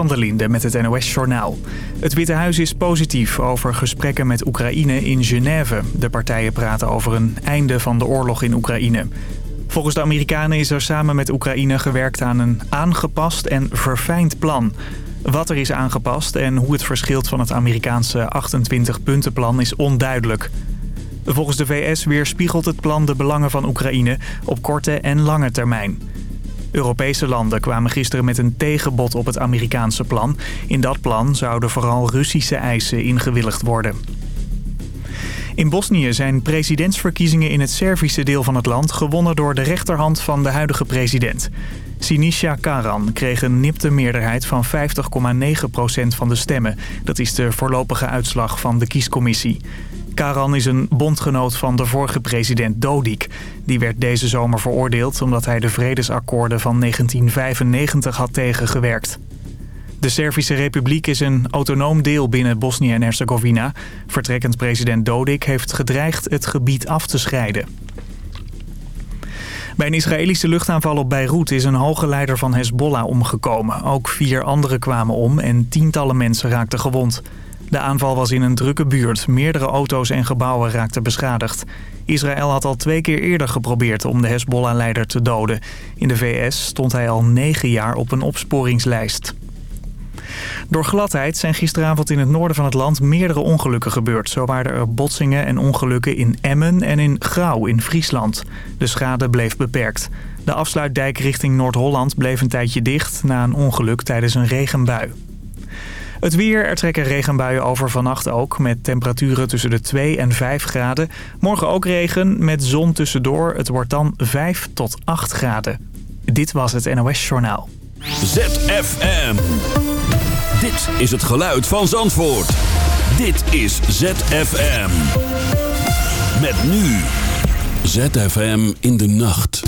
van der Linde met het NOS-journaal. Het Witte Huis is positief over gesprekken met Oekraïne in Genève. De partijen praten over een einde van de oorlog in Oekraïne. Volgens de Amerikanen is er samen met Oekraïne gewerkt aan een aangepast en verfijnd plan. Wat er is aangepast en hoe het verschilt van het Amerikaanse 28-puntenplan is onduidelijk. Volgens de VS weerspiegelt het plan de belangen van Oekraïne op korte en lange termijn. Europese landen kwamen gisteren met een tegenbod op het Amerikaanse plan. In dat plan zouden vooral Russische eisen ingewilligd worden. In Bosnië zijn presidentsverkiezingen in het Servische deel van het land... gewonnen door de rechterhand van de huidige president. Sinisha Karan kreeg een nipte meerderheid van 50,9% van de stemmen. Dat is de voorlopige uitslag van de kiescommissie. Karan is een bondgenoot van de vorige president Dodik. Die werd deze zomer veroordeeld omdat hij de vredesakkoorden van 1995 had tegengewerkt. De Servische Republiek is een autonoom deel binnen Bosnië en Herzegovina. Vertrekkend president Dodik heeft gedreigd het gebied af te scheiden. Bij een Israëlische luchtaanval op Beirut is een hoge leider van Hezbollah omgekomen. Ook vier anderen kwamen om en tientallen mensen raakten gewond. De aanval was in een drukke buurt. Meerdere auto's en gebouwen raakten beschadigd. Israël had al twee keer eerder geprobeerd om de Hezbollah-leider te doden. In de VS stond hij al negen jaar op een opsporingslijst. Door gladheid zijn gisteravond in het noorden van het land meerdere ongelukken gebeurd. Zo waren er botsingen en ongelukken in Emmen en in Grauw in Friesland. De schade bleef beperkt. De afsluitdijk richting Noord-Holland bleef een tijdje dicht na een ongeluk tijdens een regenbui. Het weer, er trekken regenbuien over vannacht ook... met temperaturen tussen de 2 en 5 graden. Morgen ook regen, met zon tussendoor. Het wordt dan 5 tot 8 graden. Dit was het NOS Journaal. ZFM. Dit is het geluid van Zandvoort. Dit is ZFM. Met nu. ZFM in de nacht.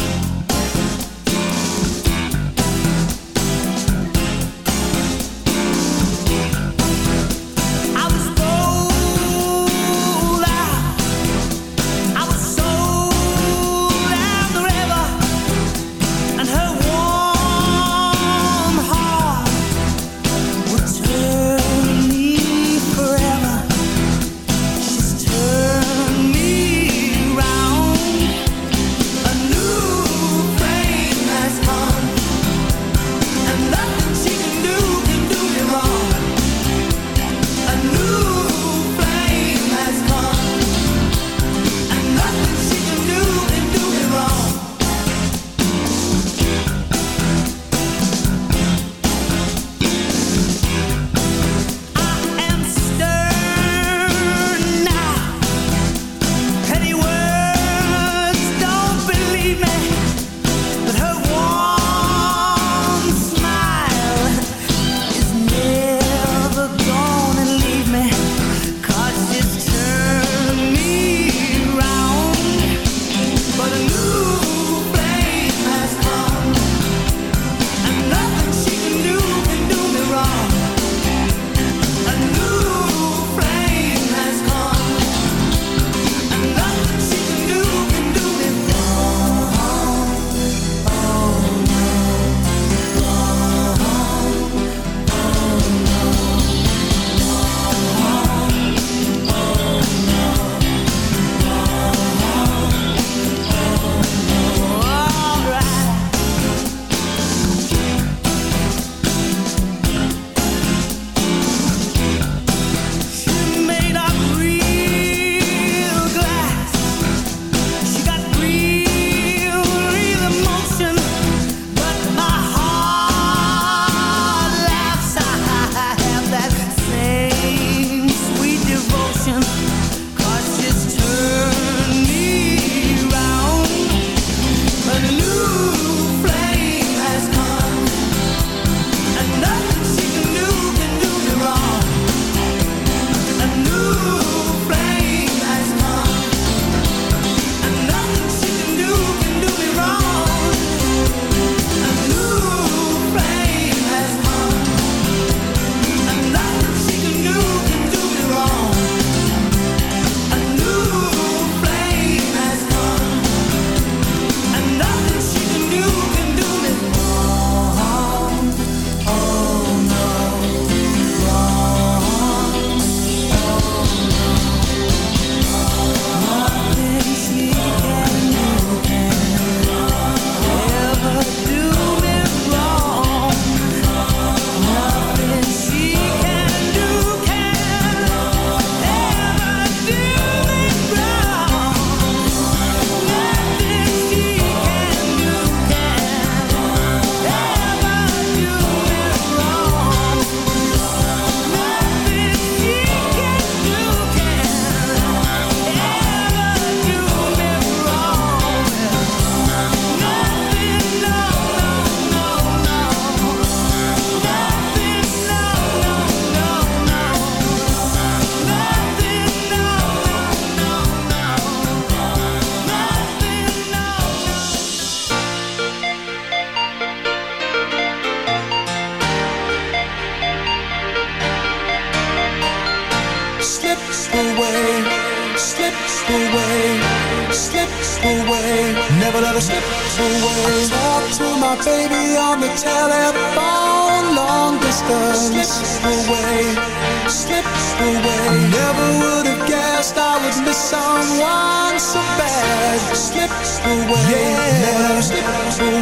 someone so bad slips away, yeah. slips away.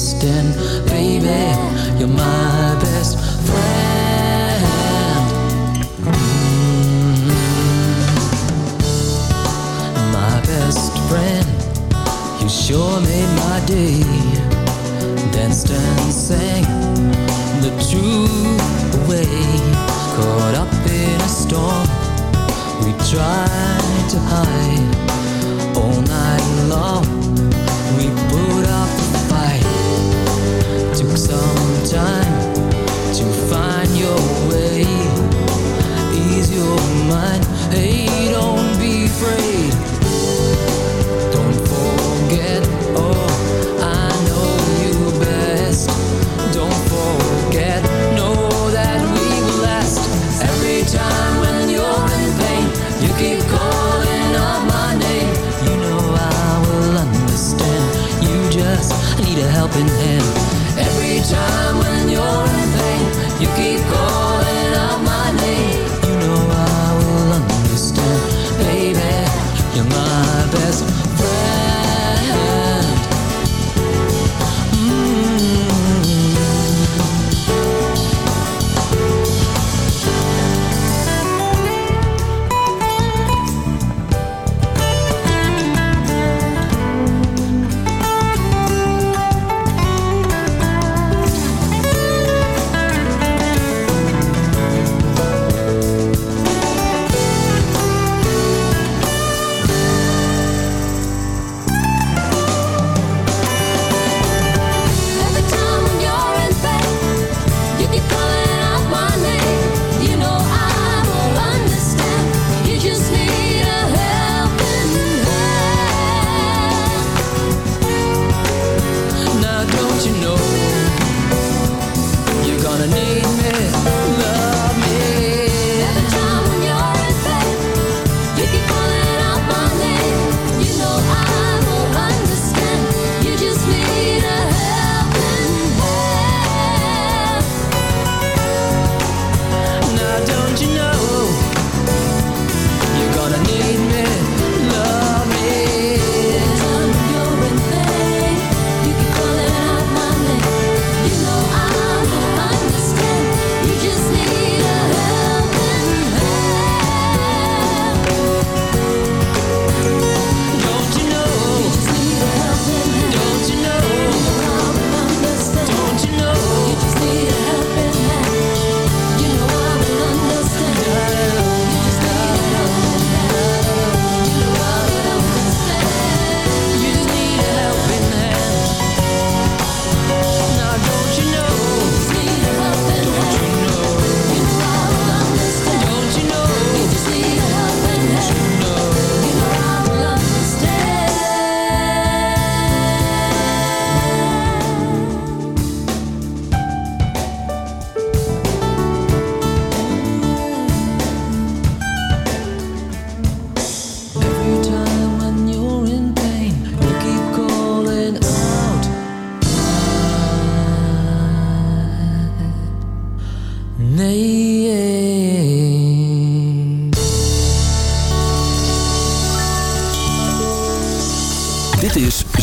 waste. Baby, you're my best friend. Mm. My best friend, you sure made my day. Danced and sang the truth away. Caught up in a storm, we tried to hide all night long sometimes.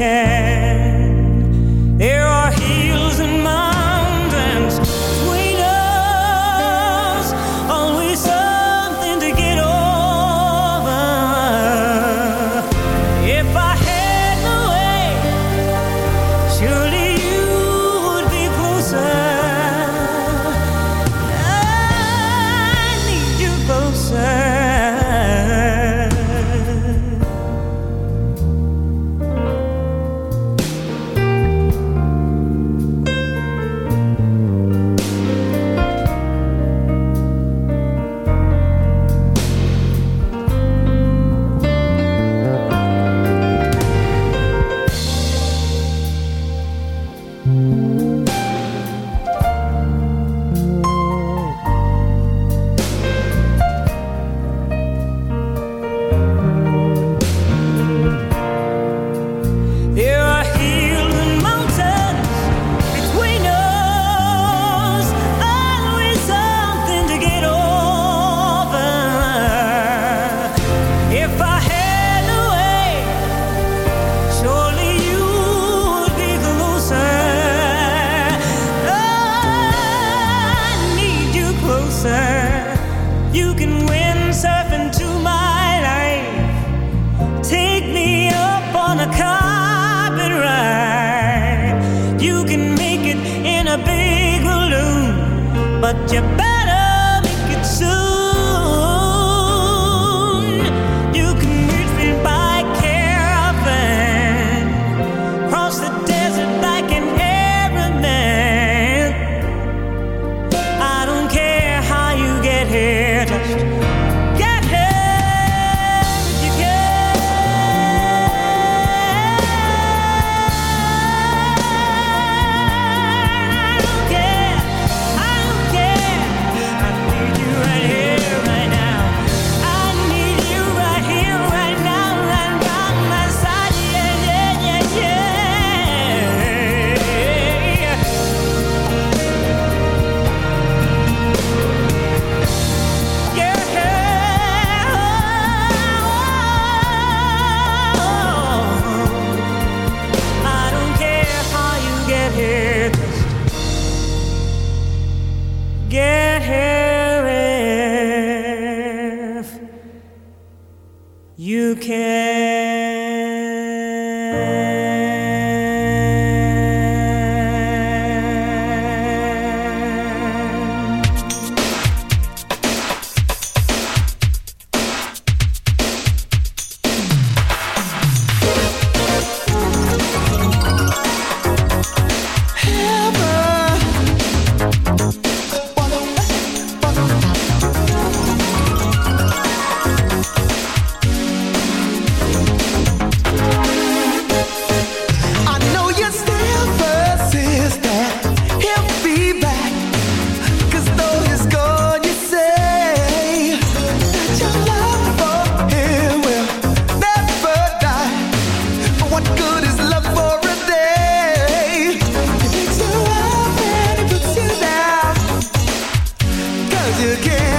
can. again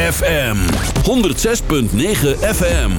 ZFM 106.9 FM.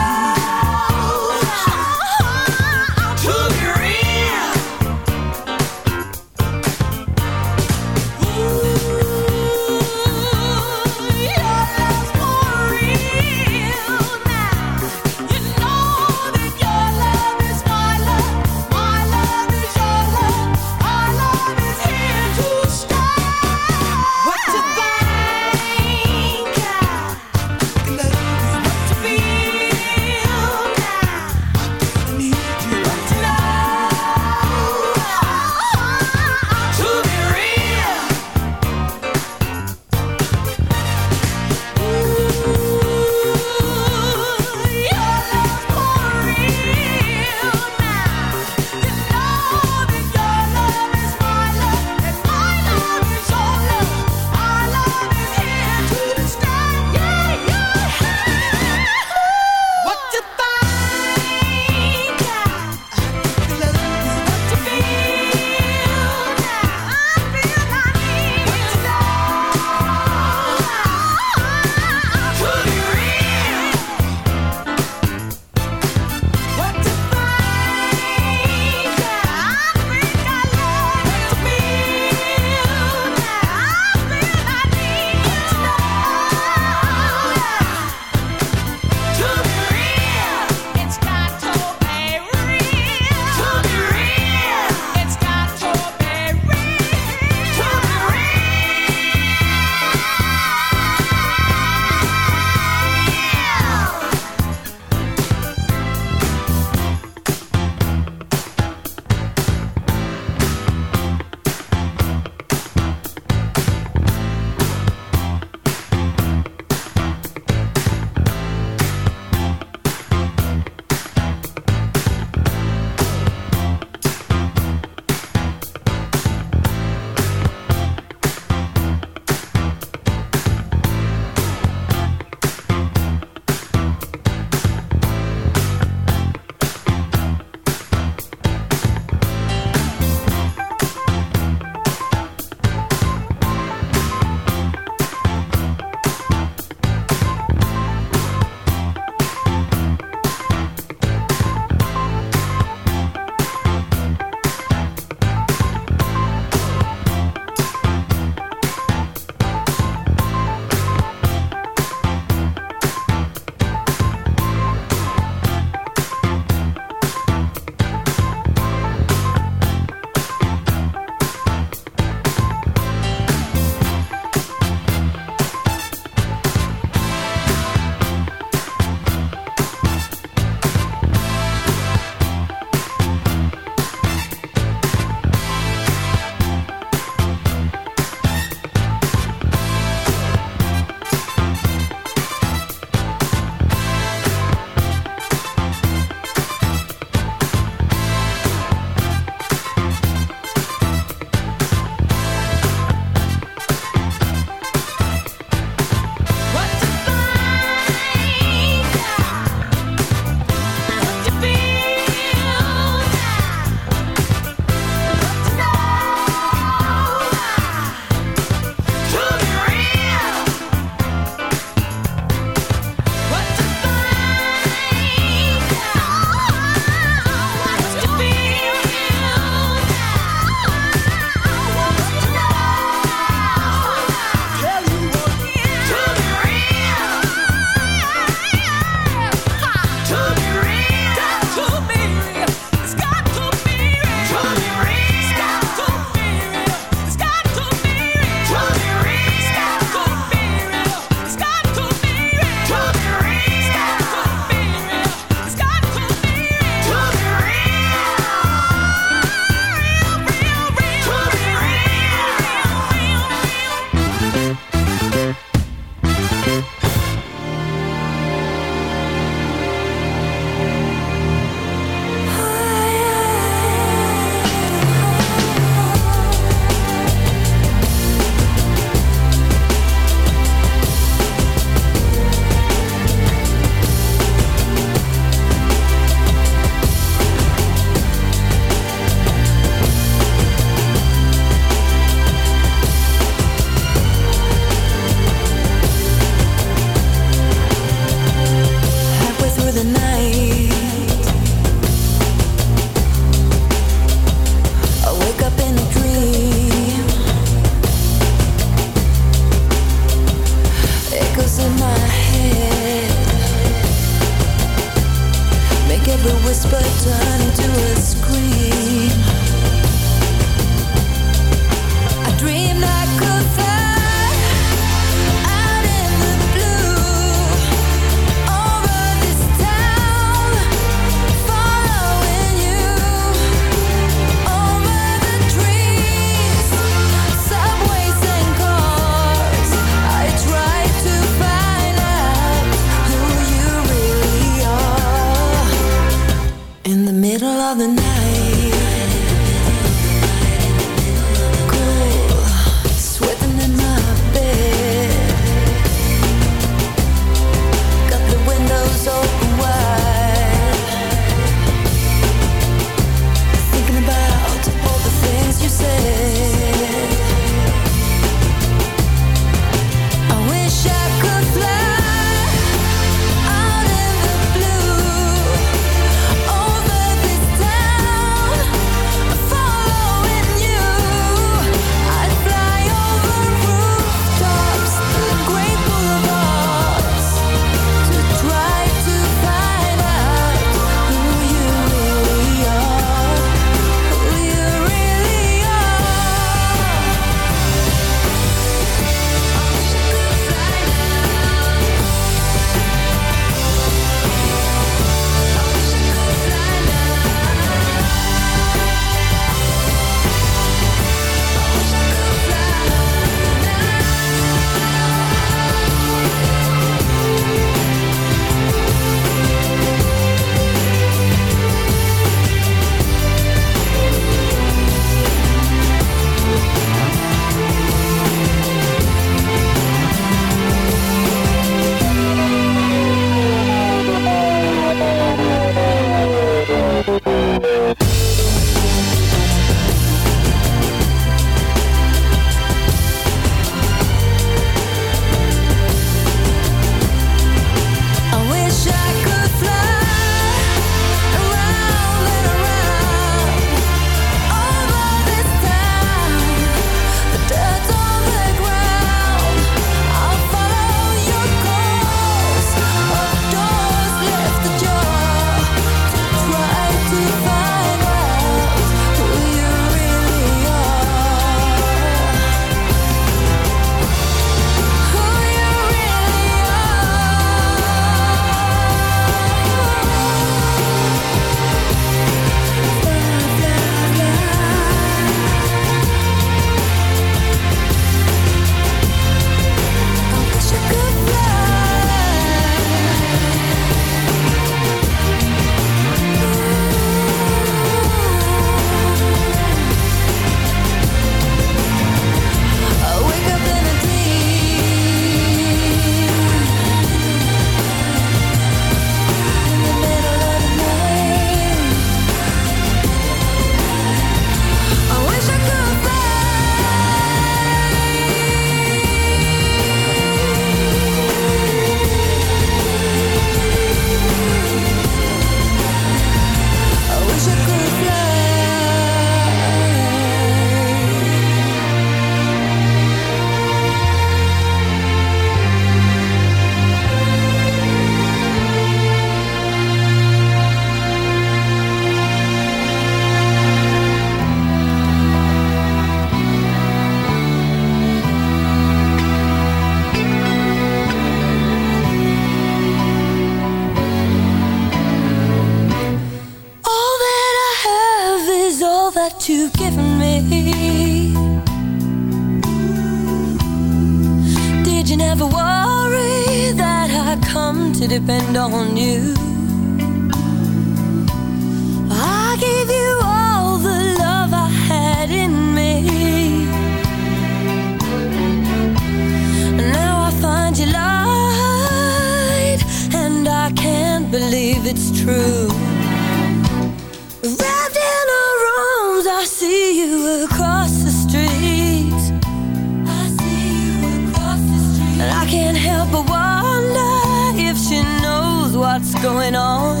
Going on.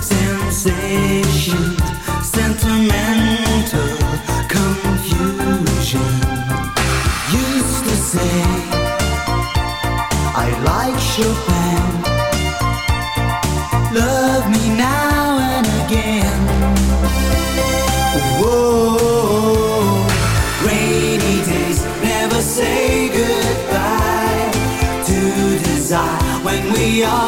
sensation, sentimental confusion. Used to say I like Chopin. Love me now and again. Whoa, rainy days never say goodbye to desire when we are.